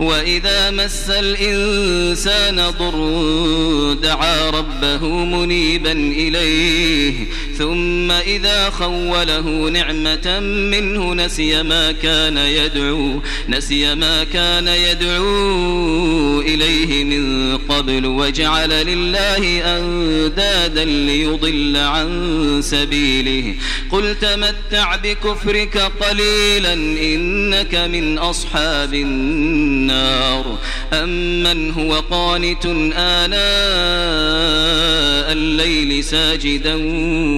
وإذا مس الإنسان ضر دعا ربه منيبا إليه ثم إذا خوله نعمة منه نسي ما كان يدعو نسي ما كان يدعو إليه من قبل وجعل لله أندادا ليضل عن سبيله. قل تمتع بكفرك قليلا إنك من أصحاب النار. أمن هو قانت آناء الليل ساجدا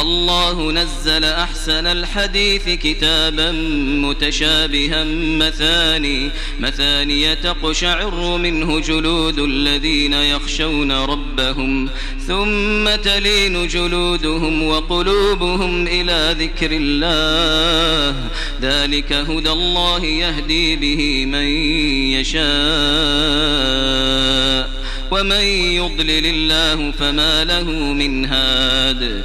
الله نزل أحسن الحديث كتابا متشابها مثاني مثاني تقشعر منه جلود الذين يخشون ربهم ثم تلين جلودهم وقلوبهم إلى ذكر الله ذلك هدى الله يهدي به من يشاء ومن يضلل الله فما له من هاد